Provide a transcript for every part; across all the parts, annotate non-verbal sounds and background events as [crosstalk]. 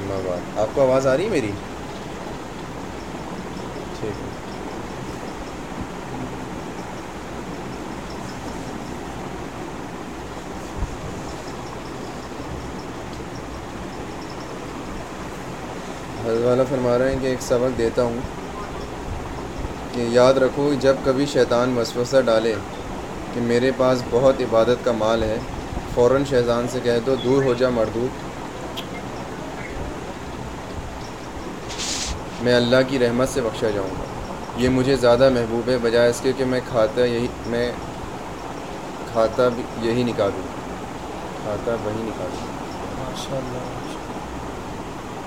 اما بعد آپ کو آواز آ رہی ہے میری؟ ٹھیک۔ ہے حضرت والا فرما رہے ہیں کہ ایک سبق دیتا ہوں کہ یاد رکھو جب کبھی شیطان وسوسہ ڈالے کہ میرے پاس بہت عبادت کا مال ہے، فوراً شیطان سے کہہ دو، دور ہو جا مردود۔ میں اللہ کی رحمت سے بخشا جاؤں گا۔ یہ مجھے زیادہ محبوب ہے بجائے اس کے کہ میں کھاتا یہی میں کھاتا بھی یہی نکالوں۔ کھاتا وہی نکالوں۔ ماشاء اللہ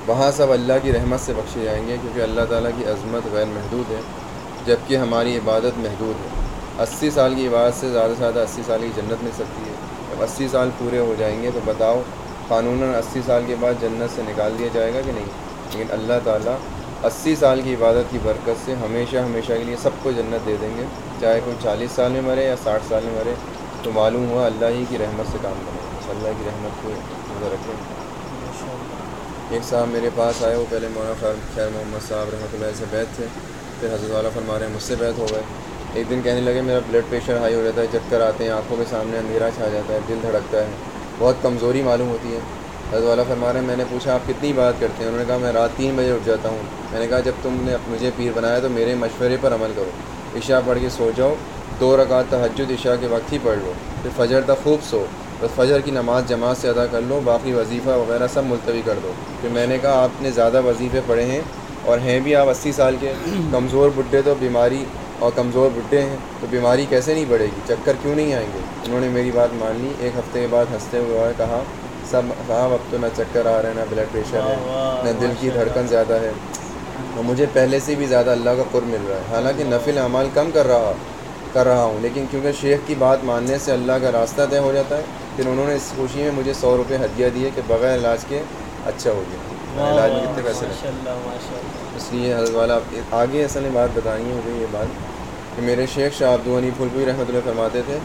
وہاں سب اللہ کی رحمت سے بخشے جائیں گے کیونکہ اللہ تعالیٰ کی عظمت غیر محدود ہے جبکہ ہماری عبادت محدود ہے۔ اسی سال کی عبادت سے زیادہ سے زیادہ اسی سال کی جنت مل سکتی ہے۔ جب اسی سال پورے ہو جائیں گے تو بتاؤ قانون اسی سال کے بعد جنت سے نکال دیا جائے گا کہ نہیں؟ لیکن اللہ تعالیٰ اسی سال کی عبادت کی برکت سے ہمیشہ ہمیشہ کے لیے سب کو جنت دے دیں گے۔ چاہے کوئی چالیس سال میں مرے یا ساٹھ سال میں مرے تو معلوم ہوا اللہ ہی کی رحمت سے کام بس اللہ کی رحمت کو نظر رکھیں ایک صاحب میرے پاس آئے وہ پہلے مولانا خیر خیر محمد صاحب رحمۃ اللہ سے بیت تھے پھر حضرت والا فرما رہے ہیں مجھ سے بیت ہو گئے۔ ایک دن کہنے لگے میرا بلڈ پریشر ہائی ہو جاتا ہے چکر آتے ہیں آنکھوں کے سامنے اندھیرا چھا جاتا ہے دل دھڑکتا ہے۔ بہت کمزوری معلوم ہوتی ہے۔ حضرت والا فرما رہے ہیں، میں نے پوچھا، آپ کتنی بات کرتے ہیں؟ انہوں نے کہا، میں رات تین بجے اٹھ جاتا ہوں۔ میں نے کہا، جب تم نے مجھے پیر بنایا تو میرے مشورے پر عمل کرو۔ عشاء پڑھ کے سو جاؤ، دو رکعت تہجد عشاء کے وقت ہی پڑھ لو۔ پھر فجر تک خوب سو۔ بس فجر کی نماز جماعت سے ادا کر لو، باقی وظیفہ وغیرہ سب ملتوی کر دو۔ پھر میں نے کہا، آپ نے زیادہ وظیفے پڑھے ہیں اور ہیں بھی، آپ اسی سال کے کمزور بڈھے تو بیماری اور کمزور بڈھے ہیں، تو بیماری کیسے نہیں بڑھے گی؟ چکر کیوں نہیں آئیں گے؟ انہوں نے میری بات مان لی۔ ایک ہفتے کے بعد ہنستے ہوئے کہا سب صاحب اب تو نہ چکر آ رہے ہیں نہ بلڈ پریشر ہے نہ دل کی دھڑکن زیادہ ہے۔ اور مجھے پہلے سے بھی زیادہ اللہ کا قرب مل رہا ہے۔ حالانکہ نفل اعمال کم کر رہا کر رہا ہوں لیکن کیونکہ شیخ کی بات ماننے سے اللہ کا راستہ طے ہو جاتا ہے پھر انہوں نے اس خوشی میں مجھے سو روپے ہدیہ دیے کہ بغیر علاج کے اچھا ہو گیا۔ علاج میں کتنے پیسے لگے اس لیے حضرت والا آگے اصل میں بات بتانی ہے مجھے یہ بات کہ میرے شیخ شاہ عبدالغنی پھولپوری رحمۃ اللہ فرماتے تھے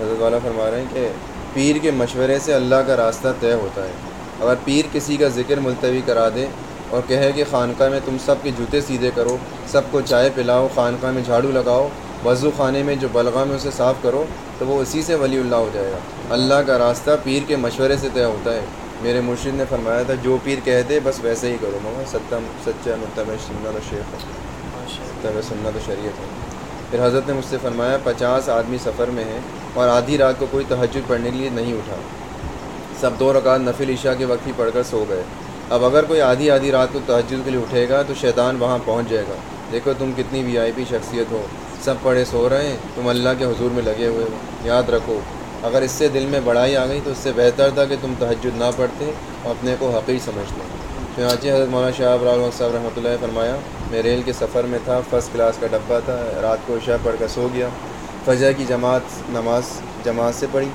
حضرت والا فرما رہے ہیں کہ پیر کے مشورے سے اللہ کا راستہ طے ہوتا ہے۔ اگر پیر کسی کا ذکر ملتوی کرا دے اور کہے کہ خانقاہ میں تم سب کے جوتے سیدھے کرو سب کو چائے پلاؤ خانقاہ میں جھاڑو لگاؤ وضو خانے میں جو بلغہ میں اسے صاف کرو تو وہ اسی سے ولی اللہ ہو جائے گا۔ اللہ کا راستہ پیر کے مشورے سے طے ہوتا ہے۔ میرے مرشد نے فرمایا تھا جو پیر کہتے بس ویسے ہی کرو۔ مگر ستم سچا متبع سنت و شیخ۔ ہے متبع سنت و شریعت ہے۔ پھر حضرت نے مجھ سے فرمایا، پچاس آدمی سفر میں ہیں اور آدھی رات کو کوئی تہجد پڑھنے کے لیے نہیں اٹھا۔ سب دو رکعت نفل عشاء کے وقت ہی پڑھ کر سو گئے۔ اب اگر کوئی آدھی آدھی رات کو تہجد کے لیے اٹھے گا تو شیطان وہاں پہنچ جائے گا۔ دیکھو تم کتنی وی آئی پی شخصیت ہو۔ سب پڑھے سو رہے ہیں، تم اللہ کے حضور میں لگے ہوئے ہو۔ یاد رکھو، اگر اس سے دل میں بڑائی آ گئی تو اس سے بہتر تھا کہ تم تہجد نہ پڑھتے اور اپنے کو حقیق سمجھتے۔ چنانچہ حضرت مولانا شاہ ابرال صاحب رحمۃ اللہ فرمایا، میں ریل کے سفر میں تھا، فرسٹ کلاس کا ڈبہ تھا، رات کو عشاء پڑھ کر سو گیا۔ فجر کی جماعت نماز جماعت سے پڑھی۔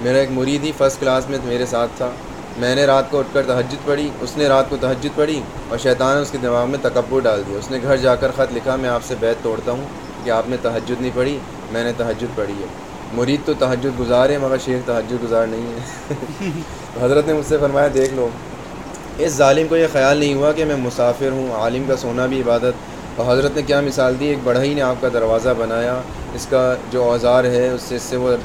میرا ایک مرید ہی فرسٹ کلاس میں میرے ساتھ تھا۔ میں نے رات کو اٹھ کر تہجد پڑھی، اس نے رات کو تہجد پڑھی اور شیطان نے اس کے دماغ میں تکبر ڈال دیا اس نے گھر جا کر خط لکھا، میں آپ سے بیت توڑتا ہوں کہ آپ نے تہجد نہیں پڑھی، میں نے تہجد پڑھی ہے۔ مرید تو تہجد گزار ہے، مگر شیخ تہجد گزار نہیں ہے۔ [laughs] حضرت نے مجھ سے فرمایا، دیکھ لو اس ظالم کو یہ خیال نہیں ہوا کہ میں مسافر ہوں، عالم کا سونا بھی عبادت۔ اور حضرت نے کیا مثال دی؟ ایک بڑھئی نے آپ کا دروازہ بنایا، اس کا جو اوزار ہے، اس سے اس سے وہ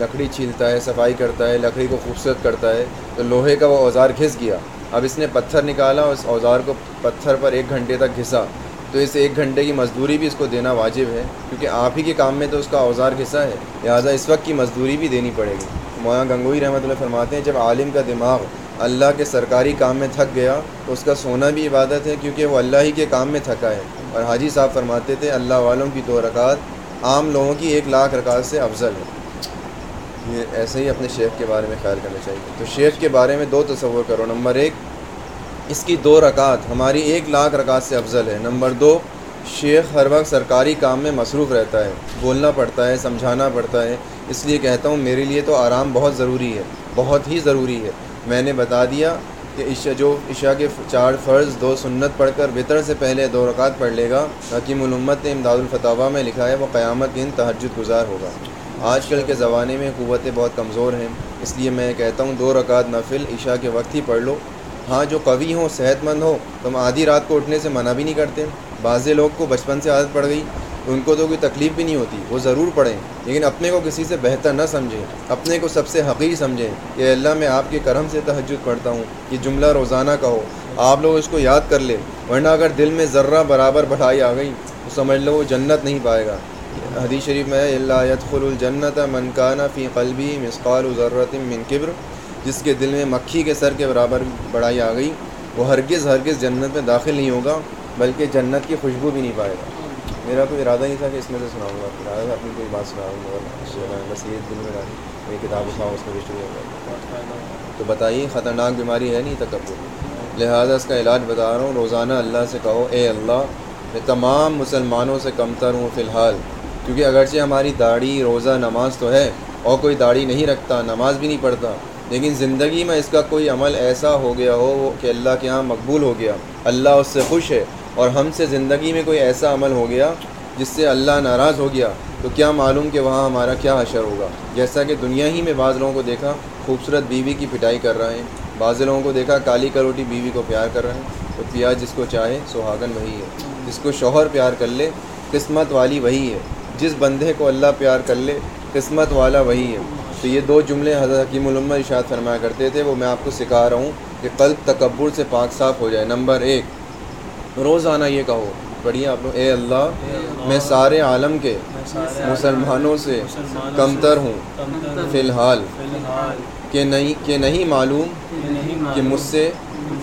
لکڑی چھیلتا ہے، صفائی کرتا ہے، لکڑی کو خوبصورت کرتا ہے۔ تو لوہے کا وہ اوزار گھس گیا۔ اب اس نے پتھر نکالا اور اس اوزار کو پتھر پر ایک گھنٹے تک گھسا تو اس ایک گھنٹے کی مزدوری بھی اس کو دینا واجب ہے، کیونکہ آپ ہی کے کام میں تو اس کا اوزار گھسا ہے۔ لہٰذا اس وقت کی مزدوری بھی دینی پڑے گی۔ مولانا گنگوئی رحمۃ اللہ فرماتے ہیں، جب عالم کا دماغ اللہ کے سرکاری کام میں تھک گیا تو اس کا سونا بھی عبادت ہے کیونکہ وہ اللہ ہی کے کام میں تھکا ہے۔ اور حاجی صاحب فرماتے تھے، اللہ والوں کی دو رکعت عام لوگوں کی ایک لاکھ رکعت سے افضل ہے۔ یہ ایسے ہی اپنے شیخ کے بارے میں خیال کرنا چاہیے۔ تو شیخ کے بارے میں دو تصور کرو۔ نمبر ایک، اس کی دو رکعت ہماری ایک لاکھ رکعت سے افضل ہے۔ نمبر دو، شیخ ہر وقت سرکاری کام میں مصروف رہتا ہے، بولنا پڑتا ہے، سمجھانا پڑتا ہے۔ اس لیے کہتا ہوں، میرے لیے تو آرام بہت ضروری ہے، بہت ہی ضروری ہے۔ میں نے بتا دیا کہ عشاء جو عشاء کے چار فرض دو سنت پڑھ کر وطر سے پہلے دو رکعت پڑھ لے گا حکیم الامت نے امداد الفتاوہ میں لکھا ہے، وہ قیامت دن تہجد گزار ہوگا۔ آج کل کے زمانے میں قوتیں بہت کمزور ہیں، اس لیے میں کہتا ہوں دو رکعت نفل عشاء کے وقت ہی پڑھ لو۔ ہاں جو قوی ہوں، صحت مند ہو تو ہم آدھی رات کو اٹھنے سے منع بھی نہیں کرتے۔ بعض لوگ کو بچپن سے عادت پڑ گئی۔ ان کو تو کوئی تکلیف بھی نہیں ہوتی، وہ ضرور پڑھیں۔ لیکن اپنے کو کسی سے بہتر نہ سمجھیں، اپنے کو سب سے حقیر سمجھیں کہ اللہ میں آپ کے کرم سے تہجد پڑھتا ہوں، یہ جملہ روزانہ کہو آپ لوگ اس کو یاد کر لیں، ورنہ اگر دل میں ذرہ برابر بڑھائی آ گئی، تو سمجھ لو وہ جنت نہیں پائے گا۔ حدیث شریف میں اللہ یدخل الجنت منکانہ فی قلبی مسقال ضرورت من قبر جس کے دل میں مکھی کے سر کے برابر بڑھائی آ گئی، وہ ہرگز ہرگز جنت میں داخل نہیں ہوگا، بلکہ جنت کی خوشبو بھی نہیں پائے گا۔ میرا کوئی ارادہ نہیں تھا کہ اس میں سے سناؤں گا، ارادہ اپنی کوئی بات سناؤں گا، بس یہ دل میں ڈالی میری کتاب اٹھاؤں، اس میں بھی ہوگا تو بتائیے، خطرناک بیماری ہے نہیں تکبر؟ لہٰذا اس کا علاج بتا رہا ہوں، روزانہ اللہ سے کہو، اے اللہ، میں تمام مسلمانوں سے کمتر ہوں فی الحال، کیونکہ اگرچہ ہماری داڑھی روزہ نماز تو ہے، اور کوئی داڑھی نہیں رکھتا، نماز بھی نہیں پڑھتا، لیکن زندگی میں اس کا کوئی عمل ایسا ہو گیا ہو کہ اللہ کے ہاں مقبول ہو گیا، اللہ اس سے خوش ہے۔ اور ہم سے زندگی میں کوئی ایسا عمل ہو گیا جس سے اللہ ناراض ہو گیا تو کیا معلوم کہ وہاں ہمارا کیا حشر ہوگا؟ جیسا کہ دنیا ہی میں بعض لوگوں کو دیکھا خوبصورت بیوی کی پٹائی کر رہے ہیں، بعض لوگوں کو دیکھا کالی کروٹی بیوی کو پیار کر رہے ہیں۔ تو پیاز جس کو چاہے سہاگن وہی ہے، جس کو شوہر پیار کر لے قسمت والی وہی ہے۔ جس بندے کو اللہ پیار کر لے قسمت والا وہی ہے۔ تو یہ دو جملے حضرت حکیم علمہ ارشاد فرمایا کرتے تھے، وہ میں آپ کو سکھا رہا ہوں کہ قلب تکبر سے پاک صاف ہو جائے۔ نمبر ایک روزانہ یہ کہو۔ پڑھیے آپ لوگ اے اللہ، میں سارے عالم کے مسلمانوں سے کمتر ہوں۔ فی الحال، کہ نہیں کہ نہیں معلوم کہ مجھ سے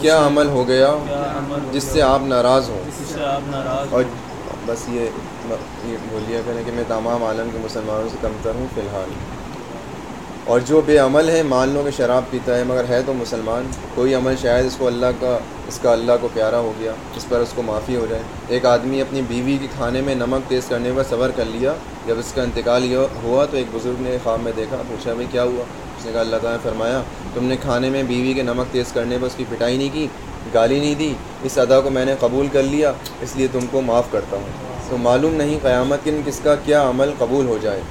کیا عمل ہو گیا جس سے آپ ناراض ہوں۔ اور بس یہ یہ بولیے کریں کہ میں تمام عالم کے مسلمانوں سے کمتر ہوں۔ فی الحال۔ اور جو بے عمل ہے، مان لو کہ شراب پیتا ہے، مگر ہے تو مسلمان۔ کوئی عمل شاید اس کو اللہ کا، اس کا اللہ کو پیارا ہو گیا، اس پر اس کو معافی ہو جائے۔ ایک آدمی اپنی بیوی کے کھانے میں نمک تیز کرنے پر صبر کر لیا، جب اس کا انتقال ہوا تو ایک بزرگ نے خواب میں دیکھا، پوچھا بھائی کیا ہوا؟ اس نے کہا، اللہ تعالیٰ نے فرمایا، تم نے کھانے میں بیوی کے نمک تیز کرنے پر اس کی پٹائی نہیں کی، گالی نہیں دی، اس ادا کو میں نے قبول کر لیا، اس لیے تم کو معاف کرتا ہوں۔ تو معلوم نہیں قیامت کن، کس کا کیا عمل قبول ہو جائے۔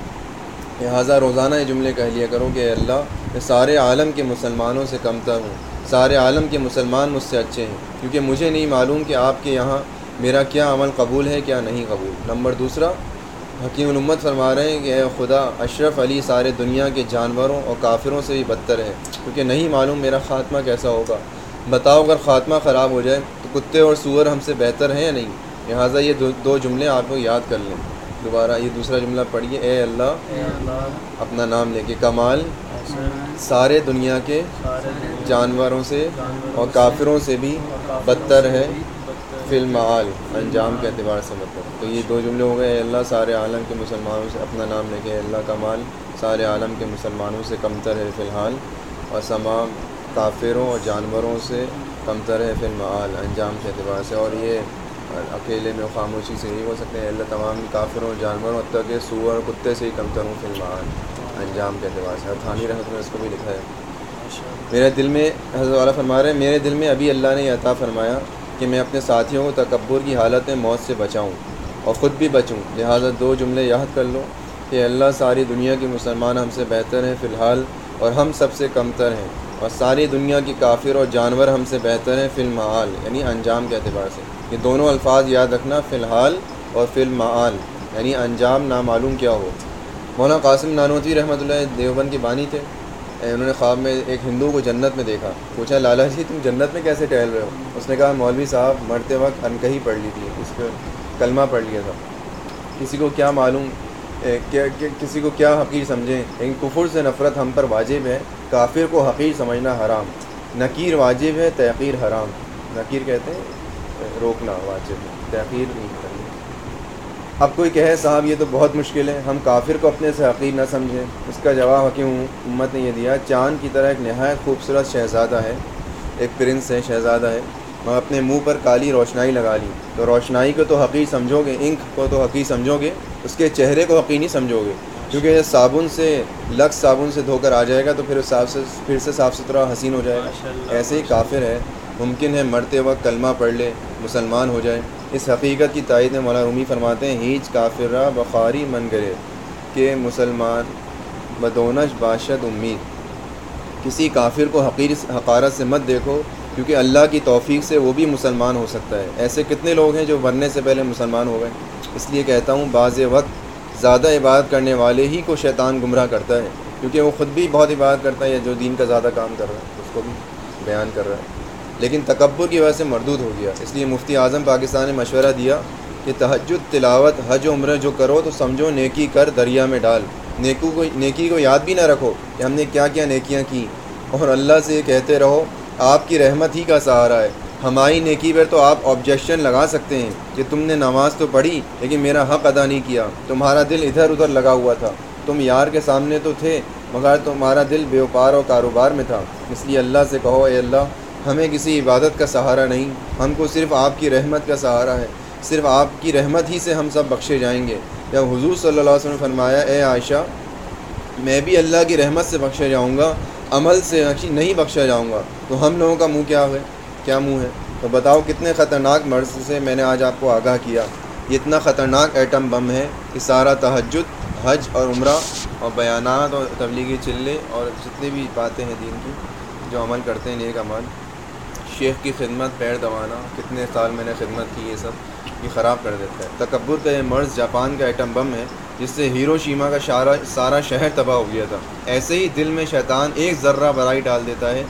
لہٰذا روزانہ یہ جملے کہہ لیا کرو کہ اللہ، میں سارے عالم کے مسلمانوں سے کمتر ہوں۔ سارے عالم کے مسلمان مجھ سے اچھے ہیں، کیونکہ مجھے نہیں معلوم کہ آپ کے یہاں میرا کیا عمل قبول ہے، کیا نہیں قبول۔ نمبر دوسرا، حکیم الامت فرما رہے ہیں کہ اے خدا، اشرف علی سارے دنیا کے جانوروں اور کافروں سے بھی بدتر ہے کیونکہ نہیں معلوم میرا خاتمہ کیسا ہوگا۔ بتاؤ، اگر خاتمہ خراب ہو جائے تو کتے اور سور ہم سے بہتر ہیں یا نہیں؟ لہٰذا یہ دو دو جملے آپ کو یاد کر لیں۔ دوبارہ یہ دوسرا جملہ پڑھیے۔ اے اللہ اپنا نام لے کے کمال سارے دنیا کے جانوروں سے اور کافروں سے بھی بدتر ہے۔ فی المعال انجام کے اعتبار سے مطلب تو یہ دو جملے ہو گئے۔ اے اللہ سارے عالم کے مسلمانوں سے اپنا نام لے کے اللہ کمال سارے عالم کے مسلمانوں سے کمتر ہے فی الحال۔ اور تمام کافروں اور جانوروں سے کمتر ہے فی المعال انجام کے اعتبار سے۔ اور یہ اکیلے میں خاموشی سے نہیں ہو سکتے۔ ہیں اللہ تمام کافروں، جانوروں، حتیٰ کہ سور، کتے سے ہی کمتر ہوں فلمان انجام کے اعتبار سے۔ تھانی رحمت میں اس کو بھی لکھا ہے۔ میرے دل میں حضرت والا فرما رہے ہیں، میرے دل میں ابھی اللہ نے یہ عطا فرمایا کہ میں اپنے ساتھیوں کو تکبر کی حالت میں موت سے بچاؤں اور خود بھی بچوں۔ لہٰذا دو جملے یاد کر لو کہ اللہ ساری دنیا کے مسلمان ہم سے بہتر ہیں فی الحال اور ہم سب سے کمتر ہیں۔ اور ساری دنیا کی کافر اور جانور ہم سے بہتر ہیں فی المعال یعنی انجام کے اعتبار سے۔ یہ دونوں الفاظ یاد رکھنا فی الحال اور فی المعال یعنی انجام نامعلوم کیا ہو۔ مولانا قاسم نانوتی رحمۃ اللہ دیوبند کی بانی تھے۔ انہوں نے خواب میں ایک ہندو کو جنت میں دیکھا۔ پوچھا، لالا جی تم جنت میں کیسے ٹہل رہے ہو؟ اس نے کہا، مولوی صاحب، مرتے وقت انکہی پڑھ لی تھی، اس پہ کلمہ پڑھ لیا تھا۔ کسی کو کیا معلوم کیا کسی کو کیا حقیر سمجھیں؟ لیکن کفر سے نفرت ہم پر واجب ہے، کافر کو حقیر سمجھنا حرام، نکیر واجب ہے، تحقیر حرام۔ نکیر کہتے ہیں، روکنا واجب ہے، تحقیر نہیں کرنی۔ اب کوئی کہے، صاحب یہ تو بہت مشکل ہے، ہم کافر کو اپنے سے حقیر نہ سمجھیں۔ اس کا جواب حکیم امت نے یہ دیا، چاند کی طرح ایک نہایت خوبصورت شہزادہ ہے۔ ایک پرنس ہے، شہزادہ ہے۔ میں اپنے منہ پر کالی روشنائی لگا لی۔ تو روشنائی کو تو حقیق سمجھو گے، انک کو تو حقیق سمجھو گے۔ اس کے چہرے کو حقیق نہیں سمجھو گے۔ کیونکہ صابن سے لکس صابن سے دھو کر آ جائے گا تو پھر صاف سے پھر سے صاف ستھرا حسین ہو جائے گا۔ ایسے ہی کافر ہے۔ ممکن ہے مرتے وقت کلمہ پڑھ لے مسلمان ہو جائے۔ اس حقیقت کی تائید میں مولانا رومی فرماتے ہیں ہیچ کافرہ بخاری من گرے۔ کہ مسلمان بدونش باشد امید۔ کسی کافر کو حقیر حقارت سے مت دیکھو کیونکہ اللہ کی توفیق سے وہ بھی مسلمان ہو سکتا ہے۔ ایسے کتنے لوگ ہیں جو مرنے سے پہلے مسلمان ہو گئے؟ اس لیے کہتا ہوں بعض وقت زیادہ عبادت کرنے والے ہی کو شیطان گمراہ کرتا ہے، کیونکہ وہ خود بھی بہت عبادت کرتا ہے یا جو دین کا زیادہ کام کر رہا ہے، اس کو بھی بیان کر رہا ہے۔ لیکن تکبر کی وجہ سے مردود ہو گیا۔ اس لیے مفتی اعظم پاکستان نے مشورہ دیا کہ تہجد، تلاوت، حج و عمرہ جو کرو تو سمجھو نیکی کر دریا میں ڈال۔ نیکو کو نیکی کو یاد بھی نہ رکھو کہ ہم نے کیا کیا نیکیاں کی۔ اور اللہ سے یہ کہتے رہو، آپ کی رحمت ہی کا سہارا ہے۔ ہماری نیکی پر تو آپ آبجیکشن لگا سکتے ہیں کہ تم نے نماز تو پڑھی لیکن میرا حق ادا نہیں کیا۔ تمہارا دل ادھر ادھر لگا ہوا تھا۔ تم یار کے سامنے تو تھے، مگر تمہارا دل بیوپار اور کاروبار میں تھا۔ اس لیے اللہ سے کہو، اے اللہ، ہمیں کسی عبادت کا سہارا نہیں۔ ہم کو صرف آپ کی رحمت کا سہارا ہے۔ صرف آپ کی رحمت ہی سے ہم سب بخشے جائیں گے۔ جب حضور صلی اللہ علیہ وسلم نے فرمایا، اے عائشہ، میں بھی اللہ کی رحمت سے بخشا جاؤں گا، عمل سے نہیں بخشا جاؤں گا۔ تو ہم لوگوں کا منہ کیا ہے؟ کیا منہ ہے؟ تو بتاؤ کتنے خطرناک مرض سے میں نے آج آپ کو آگاہ کیا؟ یہ اتنا خطرناک ایٹم بم ہے کہ سارا تہجد، حج اور عمرہ اور بیانات اور تبلیغی چلے اور جتنی بھی باتیں ہیں دین کی جو عمل کرتے ہیں نیک عمل۔ شیخ کی خدمت، پیر دوانا، کتنے سال میں نے خدمت کی یہ سب یہ خراب کر دیتا ہے۔ تکبر کا یہ مرض جاپان کا ایٹم بم ہے، جس سے ہیرو شیما کا شارہ سارا شہر تباہ ہو گیا تھا۔ ایسے ہی دل میں شیطان ایک ذرہ برائی ڈال دیتا ہے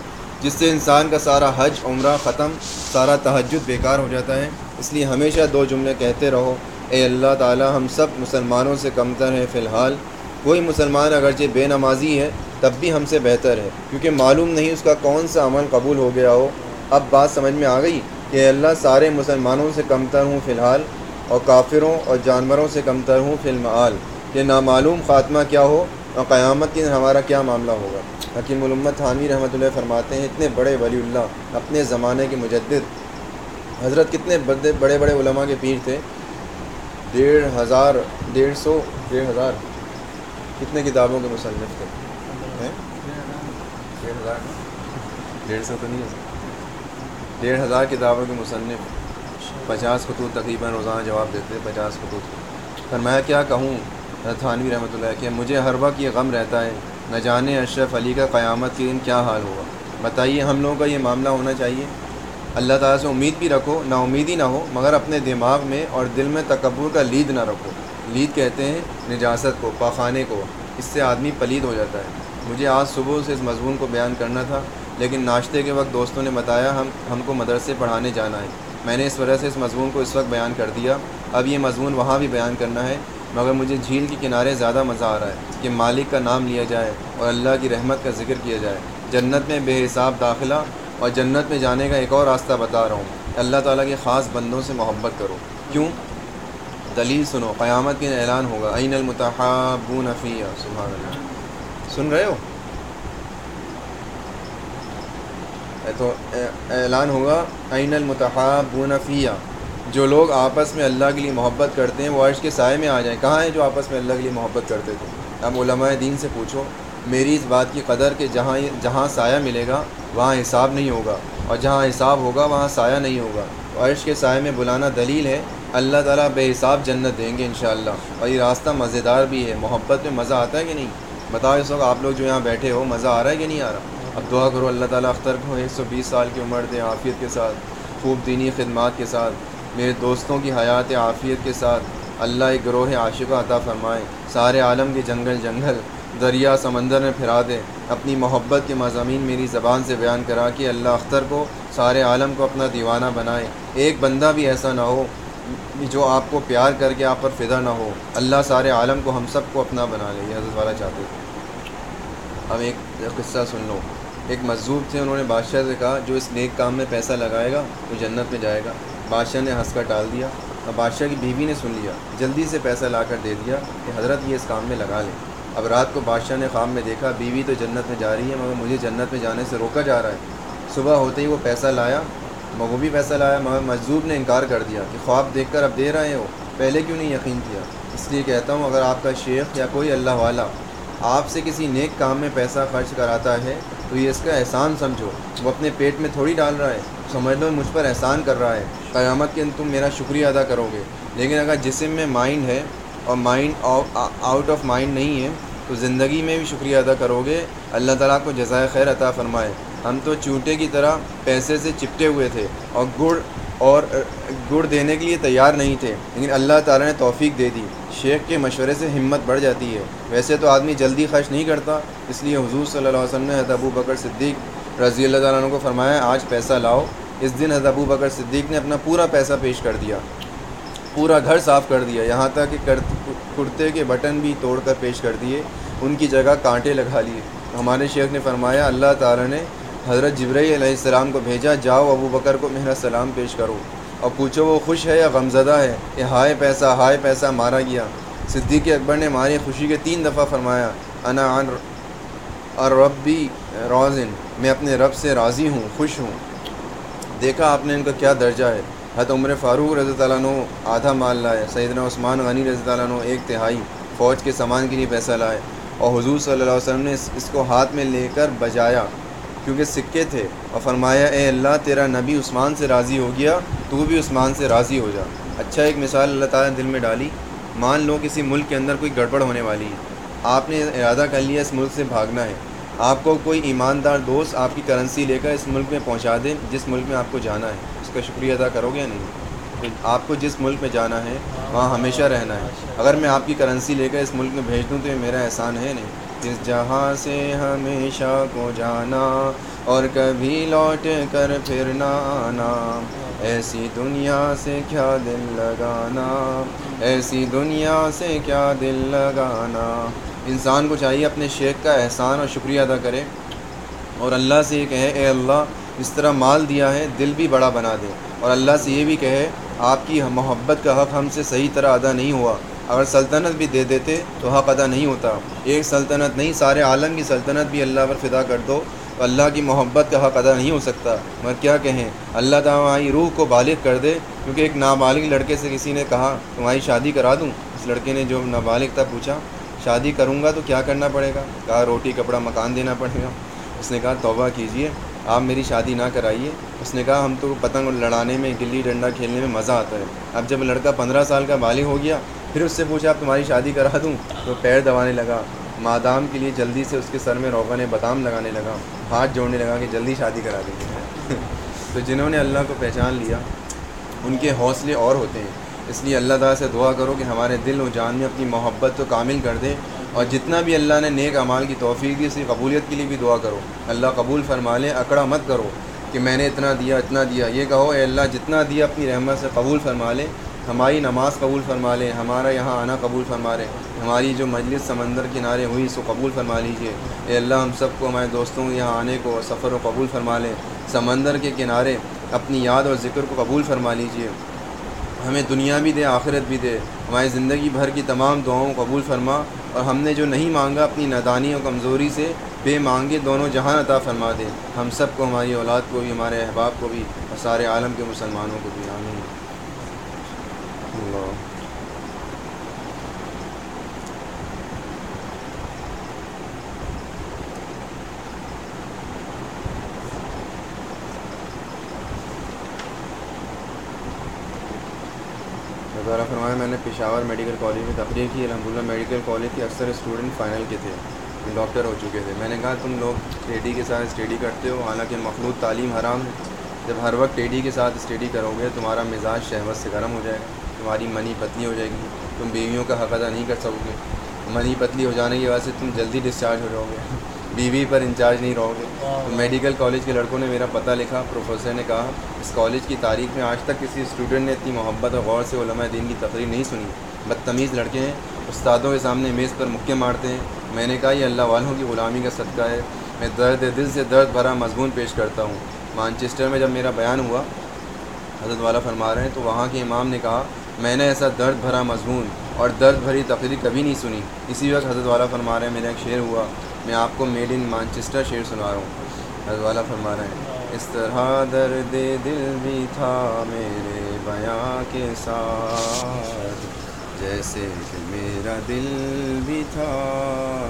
جس سے انسان کا سارا حج، عمرہ ختم، سارا تہجد بیکار ہو جاتا ہے۔ اس لیے ہمیشہ دو جملے کہتے رہو۔ اے اللہ تعالی، ہم سب مسلمانوں سے کمتر ہیں فی الحال۔ کوئی مسلمان اگرچہ بے نمازی ہے، تب بھی ہم سے بہتر ہے۔ کیونکہ معلوم نہیں اس کا کون سا عمل قبول ہو گیا ہو۔ اب بات سمجھ میں آ گئی کہ اللہ، سارے مسلمانوں سے کمتر ہوں فی الحال اور کافروں اور جانوروں سے کمتر ہوں فی المعال کہ نامعلوم خاتمہ کیا ہو اور قیامت کے ہمارا کیا معاملہ ہوگا۔ حکیم علمت تھانوی رحمۃ اللہ فرماتے ہیں، اتنے بڑے ولی اللہ، اپنے زمانے کے مجدد۔ حضرت کتنے بڑے بڑے بڑے علماء کے پیر تھے۔ ڈیڑھ ہزار، ڈیڑھ سو، ڈیڑھ ہزار۔ کتنے کتابوں کے مصنف تھے؟ ڈیڑھ ہزار ڈیڑھ سو تو نہیں ہے ڈیڑھ ہزار کتابوں کے مصنف۔ پچاس خطوط تقریباً روزانہ جواب دیتے، پچاس خطوط۔ پر میں کیا کہوں؟ تھانوی رحمۃ اللہ، کہ مجھے ہر وقت یہ غم رہتا ہے نہ جانے اشرف علی کا قیامت کے دن کیا حال ہوگا۔ بتائیے، ہم لوگوں کا یہ معاملہ ہونا چاہیے۔ اللہ تعالیٰ سے امید بھی رکھو نا امیدی نہ ہو، مگر اپنے دماغ میں اور دل میں تکبر کا لید نہ رکھو۔ لید کہتے ہیں نجاست کو، پاخانے کو۔ اس سے آدمی پلید ہو جاتا ہے۔ مجھے آج صبح سے اس مضمون کو بیان کرنا تھا، لیکن ناشتے کے وقت دوستوں نے بتایا ہم ہم کو مدرسے پڑھانے جانا ہے۔ میں نے اس وجہ سے اس مضمون کو اس وقت بیان کر دیا۔ اب یہ مضمون وہاں بھی بیان کرنا ہے۔ مگر مجھے جھیل کے کنارے زیادہ مزہ آ رہا ہے کہ مالک کا نام لیا جائے اور اللہ کی رحمت کا ذکر کیا جائے۔ جنت میں بے حساب داخلہ اور جنت میں جانے کا ایک اور راستہ بتا رہا ہوں۔ اللہ تعالیٰ کے خاص بندوں سے محبت کرو۔ کیوں؟ دلیل سنو، قیامت کے اعلان ہوگا۔ عین المتحابون فیہ سبحان اللہ سن رہے ہو؟ تو اعلان ہوگا۔ عین المتحابون فیہ جو لوگ آپس میں اللہ کے لیے محبت کرتے ہیں وہ عرش کے سائے میں آ جائیں۔ کہاں ہیں جو آپس میں اللہ کے لیے محبت کرتے تھے؟ اب علماء دین سے پوچھو، میری اس بات کی قدر کہ جہاں جہاں سایہ ملے گا، وہاں حساب نہیں ہوگا۔ اور جہاں حساب ہوگا، وہاں سایہ نہیں ہوگا۔ عرش کے سائے میں بلانا دلیل ہے، اللہ تعالیٰ بے حساب جنت دیں گے انشاءاللہ۔ اور یہ راستہ مزیدار بھی ہے۔ محبت میں مزہ آتا ہے کہ نہیں؟ بتاؤ اس وقت آپ لوگ جو یہاں بیٹھے ہو، مزہ آ رہا ہے کہ نہیں آ رہا؟ اب دعا کرو، اللہ تعالیٰ اختر کو ایک سو بیس سال کی عمر دے عافیت کے ساتھ، خوب دینی خدمات کے ساتھ۔ میرے دوستوں کی حیات عافیت کے ساتھ اللہ ایک گروہ عاشقہ عطا فرمائے۔ سارے عالم کے جنگل جنگل، دریا، سمندر میں پھرا دے۔ اپنی محبت کے مضامین میری زبان سے بیان کرا کہ اللہ اختر کو سارے عالم کو اپنا دیوانہ بنائے۔ ایک بندہ بھی ایسا نہ ہو جو آپ کو پیار کر کے آپ پر فدا نہ ہو۔ اللہ سارے عالم کو ہم سب کو اپنا بنا لے، یہ حضرت والا چاہتے تھے۔ اب ایک قصہ سن لو۔ ایک مضبوط تھے، انہوں نے بادشاہ سے کہا، جو اس نیک کام میں پیسہ لگائے گا، وہ جنت میں جائے گا۔ بادشاہ نے ہنس کر ڈال دیا اور بادشاہ کی بیوی نے سن لیا۔ جلدی سے پیسہ لا کر دے دیا کہ حضرت یہ اس کام میں لگا لیں۔ اب رات کو بادشاہ نے خواب میں دیکھا، بیوی تو جنت میں جا رہی ہے، مگر مجھے جنت میں جانے سے روکا جا رہا ہے۔ صبح ہوتے ہی وہ پیسہ لایا وہ بھی پیسہ لایا، مگر مجذوب نے انکار کر دیا کہ خواب دیکھ کر اب دے رہے ہو۔ پہلے کیوں نہیں یقین کیا؟ اس لیے کہتا ہوں، اگر آپ کا شیخ یا کوئی اللہ والا آپ سے کسی نیک کام میں پیسہ خرچ کراتا ہے، تو یہ اس کا احسان سمجھو۔ وہ اپنے پیٹ میں تھوڑی ڈال رہا ہے سمجھ لو مجھ پر احسان کر رہا ہے۔ قیامت کے تم میرا شکریہ ادا کرو گے۔ لیکن اگر جسم میں مائنڈ ہے اور مائنڈ آؤٹ آف مائنڈ نہیں ہے، تو زندگی میں بھی شکریہ ادا کرو گے۔ اللہ تعالیٰ کو جزائے خیر عطا فرمائے۔ ہم تو چونٹے کی طرح پیسے سے چپٹے ہوئے تھے اور گڑ اور گڑ دینے کے لیے تیار نہیں تھے۔ لیکن اللہ تعالیٰ نے توفیق دے دی۔ شیخ کے مشورے سے ہمت بڑھ جاتی ہے۔ ویسے تو آدمی جلدی خرچ نہیں کرتا، اس لیے حضور صلی اللہ علیہ وسلم نے ابو بکر صدیق رضی اللہ تعالیٰ عنہ کو فرمایا، آج پیسہ لاؤ۔ اس دن حضرت ابو بکر صدیق نے اپنا پورا پیسہ پیش کر دیا۔ پورا گھر صاف کر دیا۔ یہاں تک کہ کرتے کے بٹن بھی توڑ کر پیش کر دیے۔ ان کی جگہ کانٹے لگا لیے۔ ہمارے شیخ نے فرمایا، اللہ تعالیٰ نے حضرت جبرئی علیہ السلام کو بھیجا، جاؤ ابو بکر کو میرا سلام پیش کرو۔ اور پوچھو، وہ خوش ہے یا غمزدہ ہے؟ کہ ہائے پیسہ ہائے پیسہ مارا گیا۔ صدیق اکبر نے ماری خوشی کے تین دفعہ فرمایا، انا عن اور ربی روزن میں اپنے رب سے راضی ہوں، خوش ہوں۔ دیکھا آپ نے ان کا کیا درجہ ہے؟ حضرت عمر فاروق رضی اللہ عنہ آدھا مال لائے، سیدنا عثمان غنی رضی اللہ عنہ ایک تہائی فوج کے سامان کے لیے پیسہ لائے اور حضور صلی اللہ علیہ وسلم نے اس کو ہاتھ میں لے کر بجایا کیونکہ سکے تھے اور فرمایا، اے اللہ، تیرا نبی عثمان سے راضی ہو گیا، تو بھی عثمان سے راضی ہو جا۔ اچھا ایک مثال اللہ تعالیٰ نے دل میں ڈالی، مان لو کسی ملک کے اندر کوئی گڑبڑ ہونے والی ہے۔ آپ نے ارادہ کر لیا اس ملک سے بھاگنا ہے۔ آپ کو کوئی ایماندار دوست آپ کی کرنسی لے کر اس ملک میں پہنچا دے، جس ملک میں آپ کو جانا ہے، اس کا شکریہ ادا کرو گے یا نہیں؟ آپ کو جس ملک میں جانا ہے، وہاں ہمیشہ رہنا ہے۔ اگر میں آپ کی کرنسی لے کر اس ملک میں بھیج دوں تو یہ میرا احسان ہے نہیں؟ جس جہاں سے ہمیشہ کو جانا اور کبھی لوٹ کر پھر نہ آنا۔ ایسی دنیا سے کیا دل لگانا؟ ایسی دنیا سے کیا دل لگانا؟ انسان کو چاہیے اپنے شیخ کا احسان اور شکریہ ادا کرے اور اللہ سے یہ کہے، اے اللہ، اس طرح مال دیا ہے، دل بھی بڑا بنا دے۔ اور اللہ سے یہ بھی کہے، آپ کی محبت کا حق ہم سے صحیح طرح ادا نہیں ہوا۔ اگر سلطنت بھی دے دیتے تو حق ادا نہیں ہوتا۔ ایک سلطنت نہیں، سارے عالم کی سلطنت بھی اللہ پر فدا کر دو۔ تو اللہ کی محبت کا حق ادا نہیں ہو سکتا۔ مگر کیا کہیں، اللہ تمہاری روح کو بالغ کر دے۔ کیونکہ ایک نابالغ لڑکے سے کسی نے کہا، تمہاری شادی کرا دوں؟ اس لڑکے نے جو نابالغ تھا پوچھا شادی کروں گا تو کیا کرنا پڑے گا؟ کہا، روٹی، کپڑا، مکان دینا پڑے گا۔ اس نے کہا، توبہ کیجیے، آپ میری شادی نہ کرائیے۔ اس نے کہا، ہم تو پتنگ لڑانے میں، گلی ڈنڈا کھیلنے میں مزہ آتا ہے۔ اب جب لڑکا پندرہ سال کا بالغ ہو گیا، پھر اس سے پوچھا آپ تمہاری شادی کرا دوں؟ تو پیر دبانے لگا۔ مادام کے لیے جلدی سے اس کے سر میں روغن بادام لگانے لگا۔ ہاتھ جوڑنے لگا کہ جلدی شادی کرا دیں [laughs] تو جنہوں نے اللہ کو پہچان لیا، ان کے حوصلے اور ہوتے ہیں۔ اس لیے اللہ تعالیٰ سے دعا کرو کہ ہمارے دل و جان میں اپنی محبت کو کامل کر دے اور جتنا بھی اللہ نے نیک امال کی توفیق دی، اس کی قبولیت کے لیے بھی دعا کرو۔ اللہ قبول فرما لے، اکڑا مت کرو کہ میں نے اتنا دیا اتنا دیا۔ یہ کہو، اے اللہ، جتنا دیا اپنی رحمت سے قبول فرما لے۔ ہماری نماز قبول فرما لیں ہمارا یہاں آنا قبول فرما لیں ہماری جو مجلس سمندر کنارے ہوئی سو قبول فرما لیجیے اے اللہ، ہم سب کو، ہمارے دوستوں کے یہاں آنے کو سفر و قبول فرما لیں سمندر کے کنارے اپنی یاد اور ذکر کو قبول فرما لیجیے ہمیں دنیا بھی دے، آخرت بھی دے۔ ہماری زندگی بھر کی تمام دعاؤں قبول فرما اور ہم نے جو نہیں مانگا اپنی نادانی اور کمزوری سے بے مانگے دونوں جہاں عطا فرما دے۔ ہم سب کو، ہماری اولاد کو بھی، ہمارے احباب کو بھی اور سارے عالم کے مسلمانوں کو بھی، آمین۔ اللہ۔ دوبارہ فرمایا میں نے پشاور میڈیکل کالج میں تقریر کی، الحمد للہ میڈیکل کالج کے اکثر اسٹوڈنٹ فائنل کے تھے ڈاکٹر ہو چکے تھے۔ میں نے کہا، تم لوگ اسٹڈی کے ساتھ اسٹڈی کرتے ہو، حالانکہ مخلوط تعلیم حرام ہے۔ جب ہر وقت ٹیڈی کے ساتھ اسٹڈی کرو گے، تمہارا مزاج شہوت سے گرم ہو جائے گا، تمہاری منی پتلی ہو جائے گی۔ تم بیویوں کا حق ادا نہیں کر سکو گے۔ منی پتلی ہو جانے کی وجہ سے تم جلدی ڈسچارج ہو جاؤ گے۔ بیوی پر انچارج نہیں رہو گے۔ تو میڈیکل کالج کے لڑکوں نے میرا پتہ لکھا پروفیسر نے کہا اس کالج کی تاریخ میں آج تک کسی اسٹوڈنٹ نے اتنی محبت اور غور سے علماء دین کی تقریر نہیں سنی۔ بدتمیز لڑکے ہیں استادوں کے سامنے میز پر مکے مارتے ہیں۔ میں نے کہا یہ اللہ والوں کی غلامی کا صدقہ ہے۔ میں درد دل سے درد بھرا مضمون پیش کرتا ہوں۔ مانچسٹر میں جب میرا بیان ہوا حضرت والا فرما رہے ہیں تو وہاں کے امام نے کہا میں نے ایسا درد بھرا مضمون اور درد بھری تقریر کبھی نہیں سنی۔ اسی وقت حضرت والا فرما رہے ہیں میرا ایک شعر ہوا۔ میں آپ کو میڈ ان مانچسٹر شعر سنا رہا ہوں۔ والا فرما رہے ہیں۔ اس طرح درد دل بھی تھا میرے بیاں کے ساتھ۔ جیسے کہ میرا دل بھی تھا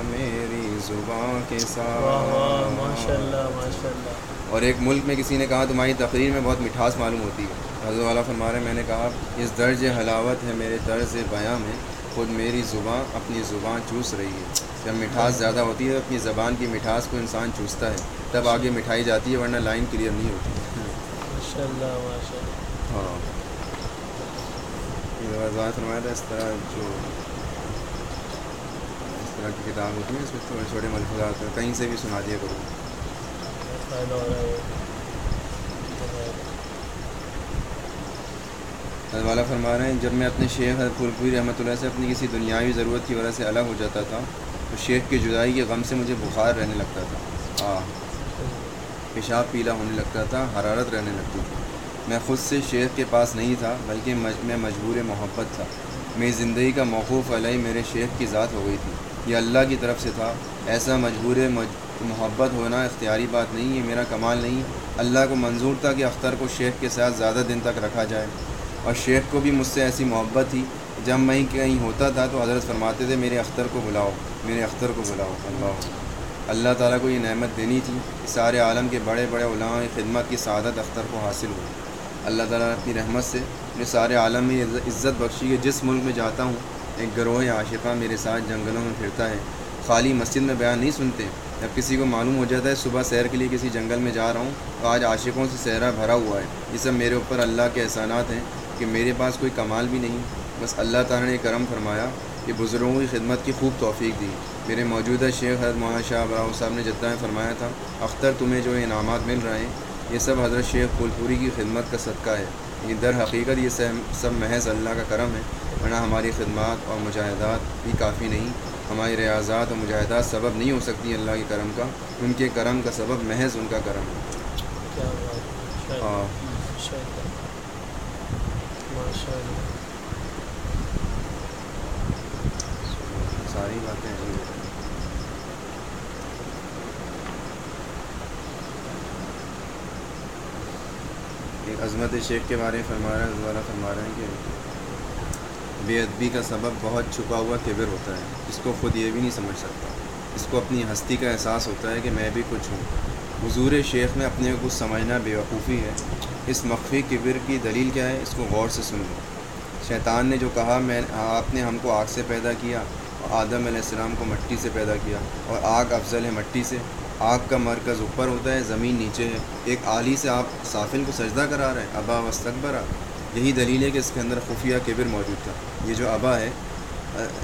میری زباں کے ساتھ۔ ماشاء اللہ ماشاء اللہ اور ایک ملک میں کسی نے کہا تمہاری تقریر میں بہت مٹھاس معلوم ہوتی ہے۔ حضرت والا فرما رہے میں نے کہا اس درج حلاوت ہے میرے طرز بیاں میں۔ خود میری زبان اپنی زبان چوس رہی ہے۔ جب مٹھاس زیادہ ہوتی ہے اپنی زبان کی مٹھاس کو انسان چوستا ہے۔ تب آگے مٹھائی جاتی ہے ورنہ لائن کلیئر نہیں ہوتی۔ ہاں۔ یہ وضاح فرمایا تھا اس طرح جو اس طرح کی کتاب ہوتی ہے اس میں چھوٹے چھوٹے ملفوظات کہیں سے بھی سنا دیا کروں۔ فائدہ والا فرما رہے ہیں، جب میں اپنے شیخ حضرت پھول پوری رحمۃ اللہ سے اپنی کسی دنیاوی ضرورت کی وجہ سے الگ ہو جاتا تھا، تو شیخ کی جدائی کے غم سے مجھے بخار رہنے لگتا تھا۔ آہ، پیشاب پیلا ہونے لگتا تھا، حرارت رہنے لگتی تھی۔ میں خود سے شیخ کے پاس نہیں تھا، بلکہ مج- میں مجبور محبت تھا۔ میری زندگی کا موقوف علیہ میرے شیخ کی ذات ہو گئی تھی۔ یہ اللہ کی طرف سے تھا۔ ایسا مجبور مج- محبت ہونا اختیاری بات نہیں، یہ میرا کمال نہیں۔ اللہ کو منظور تھا کہ اختر کو شیخ کے ساتھ زیادہ دن تک رکھا جائے۔ اور شیخ کو بھی مجھ سے ایسی محبت تھی، جب میں کہیں ہوتا تھا تو حضرت فرماتے تھے، میرے اختر کو بلاؤ، میرے اختر کو بلاؤ، اللہ۔ اللہ تعالیٰ کو یہ نعمت دینی تھی کہ سارے عالم کے بڑے بڑے علماء کی خدمت کی سعادت اختر کو حاصل ہوئی اللہ تعالیٰ نے اپنی رحمت سے مجھے سارے عالم میں عزت بخشی کہ جس ملک میں جاتا ہوں، ایک گروہ عاشقہ میرے ساتھ جنگلوں میں پھرتا ہے۔ خالی مسجد میں بیان نہیں سنتے، جب کسی کو معلوم ہو جاتا ہے صبح سیر کے لیے کسی جنگل میں جا رہا ہوں تو آج عاشقوں سے صحرا بھرا ہوا ہے۔ یہ سب میرے اوپر اللہ کے احسانات ہیں۔ کہ میرے پاس کوئی کمال بھی نہیں۔ بس اللہ تعالیٰ نے کرم فرمایا کہ بزرگوں کی خدمت کی خوب توفیق دی۔ میرے موجودہ شیخ حضرت مولانا شاہ براؤ صاحب نے جدہ میں فرمایا تھا اختر تمہیں جو انعامات مل رہے ہیں یہ سب حضرت شیخ پھولپوری کی خدمت کا صدقہ ہے۔ یہ در حقیقت یہ سب سب محض اللہ کا کرم ہے ورنہ ہماری خدمات اور مجاہدات بھی کافی نہیں۔ ہماری ریاضات اور مجاہدات سبب نہیں ہو سکتی اللہ کے کرم کا۔ ان کے کرم کا سبب محض ان کا کرم ہے کیا بات ہے ہاں ماشاء اللہ ماشاء اللہ ساری باتیں ہیں۔ ایک عظمت شیخ کے بارے میں فرما رہے ہیں، دوبارہ فرما رہے ہیں کہ بے ادبی کا سبب بہت چھپا ہوا کبر ہوتا ہے۔ اس کو خود یہ بھی نہیں سمجھ سکتا۔ اس کو اپنی ہستی کا احساس ہوتا ہے کہ میں بھی کچھ ہوں۔ حضور شیخ میں اپنے کو سمجھنا بے وقوفی ہے۔ اس مخفی کبر کی دلیل کیا ہے؟ اس کو غور سے سن لو شیطان نے جو کہا، میں، آپ نے ہم کو آگ سے پیدا کیا اور آدم علیہ السلام کو مٹی سے پیدا کیا اور آگ افضل ہے مٹی سے۔ آگ کا مرکز اوپر ہوتا ہے، زمین نیچے ہے۔ ایک عالی سے آپ سافل کو سجدہ کرا رہے ہیں۔ ابا وستقبرا یہی دلیل ہے کہ اس کے اندر خفیہ کبر موجود تھا۔ یہ جو ابا ہے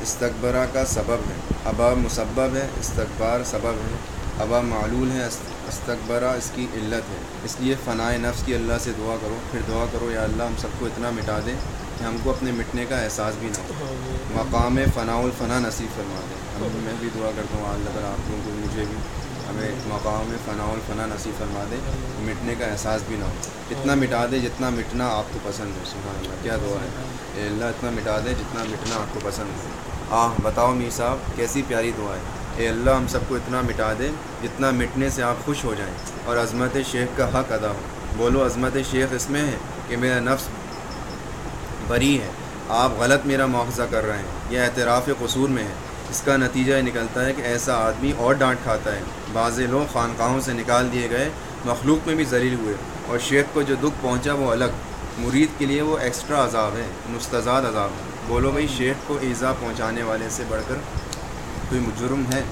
استقبرا کا سبب ہے۔ ابا مسبب ہے استقبار سبب ہے۔ ابا معلول ہے استقبرا اس کی علت ہے۔ اس لیے فنائے نفس کی اللہ سے دعا کرو۔ پھر دعا کرو یا اللہ ہم سب کو اتنا مٹا دیں کہ ہم کو اپنے مٹنے کا احساس بھی نہ ہو۔ مقام فنا الفنا نصیب فرما دیں ہم میں بھی دعا کرتا ہوں اللہ تعالیٰ آپ لوگوں کو مجھے بھی ہمیں مقام فنا الفنا نصیب فرما دے مٹنے کا احساس بھی نہ ہو۔ اتنا مٹا دے جتنا مٹنا آپ کو پسند ہو سبحان اللہ کیا دعا ہے؟ اے اللہ اتنا مٹا دے جتنا مٹنا آپ کو پسند ہو۔ آہ بتاؤ میر صاحب کیسی پیاری دعا ہے۔ اے اللہ ہم سب کو اتنا مٹا دے جتنا مٹنے سے آپ خوش ہو جائیں اور عظمت شیخ کا حق ادا ہو۔ بولو عظمت شیخ اس میں ہے کہ میرا نفس بری ہے۔ آپ غلط میرا مواخذہ کر رہے ہیں، یہ اعتراف قصور میں ہے۔ اس کا نتیجہ یہ نکلتا ہے کہ ایسا آدمی اور ڈانٹ کھاتا ہے۔ بعض لوگ خانقاہوں سے نکال دیے گئے مخلوق میں بھی ذلیل ہوئے اور شیخ کو جو دکھ پہنچا وہ الگ۔ مرید کے لیے وہ ایکسٹرا عذاب ہے، مستضاد عذاب ہے۔ بولو بھائی، شیخ کو ایزا پہنچانے والے سے بڑھ کر کوئی جرم ہے،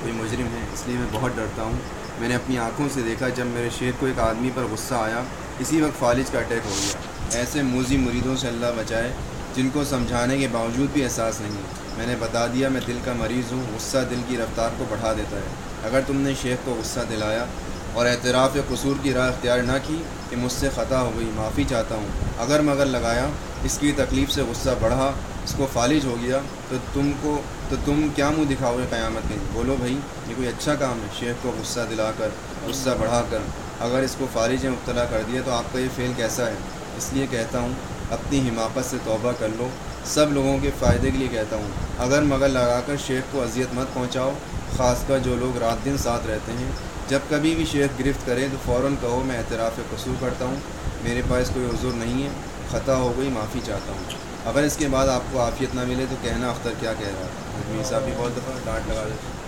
کوئی مجرم ہے، اس لیے میں بہت ڈرتا ہوں۔ میں نے اپنی آنکھوں سے دیکھا جب میرے شیخ کو ایک آدمی پر غصہ آیا۔ اسی وقت فالج کا اٹیک ہو گیا۔ ایسے موزی مریدوں سے اللہ بچائے، جن کو سمجھانے کے باوجود بھی احساس نہیں۔ میں نے بتا دیا، میں دل کا مریض ہوں، غصہ دل کی رفتار کو بڑھا دیتا ہے۔ اگر تم نے شیخ کو غصہ دلایا اور اعتراف قصور کی راہ اختیار نہ کی کہ مجھ سے خطا ہو گئی، معافی چاہتا ہوں۔ اگر مگر لگایا، اس کی تکلیف سے غصہ بڑھا اس کو فالج ہو گیا، تو تم کو، تو تم کیا منہ دکھاؤ گے قیامت میں؟ بولو بھائی، یہ کوئی اچھا کام ہے۔ شیخ کو غصہ دلا کر، غصہ بڑھا کر، اگر اس کو فالج میں مبتلا کر دیا تو آپ کا یہ فیل کیسا ہے؟ اس لیے کہتا ہوں، اپنی حماقت سے توبہ کر لو۔ سب لوگوں کے فائدے کے لیے کہتا ہوں، اگر مگر لگا کر شیخ کو اذیت مت پہنچاؤ، خاص کر جو لوگ رات دن ساتھ رہتے ہیں۔ جب کبھی بھی شیخ گرفت کرے تو فوراً کہو، میں اعتراف قصور کرتا ہوں۔ میرے پاس کوئی عذر نہیں ہے، خطا ہو گئی، معافی چاہتا ہوں۔ اگر اس کے بعد آپ کو عافیت نہ ملے تو کہنا اختر کیا کہہ رہا ہے۔ میر صاحب بھی بہت دفعہ ڈانٹ لگا دیتے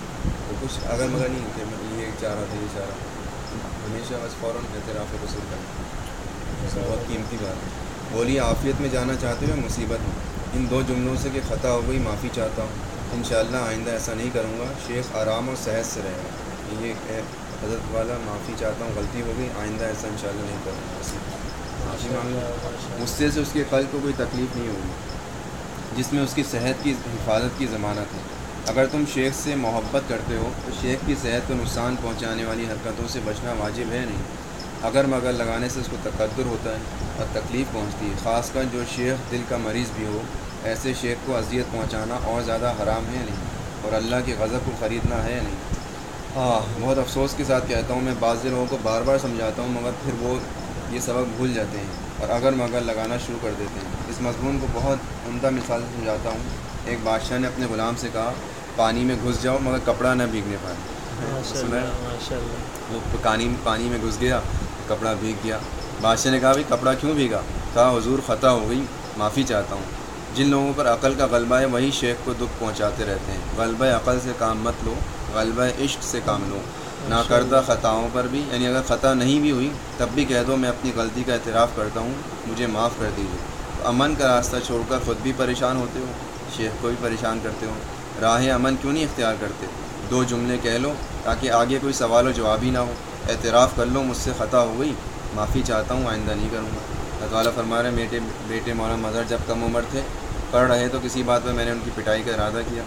تو کچھ اگر مگر نہیں کہ میں یہ چاہ رہا تھا، یہ چاہ رہا تھا۔ ہمیشہ بس فوراً اعتراف قصور کرنا۔ بہت قیمتی بات ہے۔ بولیے، عافیت میں جانا چاہتے ہو مصیبت میں؟ ان دو جملوں سے کہ خطا ہو گئی، معافی چاہتا ہوں۔ انشاءاللہ آئندہ ایسا نہیں کروں گا۔ شیخ آرام اور صحت سے رہے۔ گا یہ حضرت والا، معافی چاہتا ہوں، غلطی ہو گئی، آئندہ ایسا انشاءاللہ نہیں کروں گا۔ بس سے اس کے قلب کو کوئی تکلیف نہیں ہوگی، جس میں اس کی صحت کی حفاظت کی ضمانت ہے۔ اگر تم شیخ سے محبت کرتے ہو، تو شیخ کی صحت کو نقصان پہنچانے والی حرکتوں سے بچنا واجب ہے نہیں۔ اگر مگر لگانے سے اس کو تقدر ہوتا ہے اور تکلیف پہنچتی ہے، خاص کر جو شیخ دل کا مریض بھی ہو، ایسے شیخ کو اذیت پہنچانا اور زیادہ حرام ہے نہیں۔ اور اللہ کی غضب کو خریدنا ہے نہیں۔ ہاں بہت افسوس کے ساتھ کہتا ہوں، میں بعض لوگوں کو بار بار سمجھاتا ہوں، مگر پھر وہ یہ سبق بھول جاتے ہیں اور اگر مگر لگانا شروع کر دیتے ہیں۔ اس مضمون کو بہت عمدہ مثال سے سمجھاتا ہوں۔ ایک بادشاہ نے اپنے غلام سے کہا پانی میں گھس جاؤ مگر کپڑا نہ بھیگنے پائے۔ وہ پانی پانی میں گھس گیا کپڑا بھیگ گیا۔ بادشاہ نے کہا بھائی کپڑا کیوں بھیگا؟ کہا حضور خطا ہو گئی معافی چاہتا ہوں۔ جن لوگوں پر عقل کا غلبہ ہے وہی شیخ کو دکھ پہنچاتے رہتے ہیں۔ غلبہ عقل سے کام مت لو غلبہ عشق سے کام لو۔ نہ کردہ خطاؤں پر بھی یعنی اگر خطا نہیں بھی ہوئی، تب بھی کہہ دو میں اپنی غلطی کا اعتراف کرتا ہوں، مجھے معاف کر دیجیے امن کا راستہ چھوڑ کر خود بھی پریشان ہوتے ہو، شیخ کو بھی پریشان کرتے ہو۔ راہ امن کیوں نہیں اختیار کرتے؟ دو جملے کہہ لو تاکہ آگے کوئی سوال و جواب ہی نہ ہو۔ اعتراف کر لو، مجھ سے خطا ہو گئی، معافی چاہتا ہوں، آئندہ نہیں کروں گا۔ اللہ تعالیٰ فرما رہے بیٹے بیٹے مولانا مظہر جب کم عمر تھے، پڑھ رہے تو کسی بات پہ میں نے ان کی پٹائی کا ارادہ کیا۔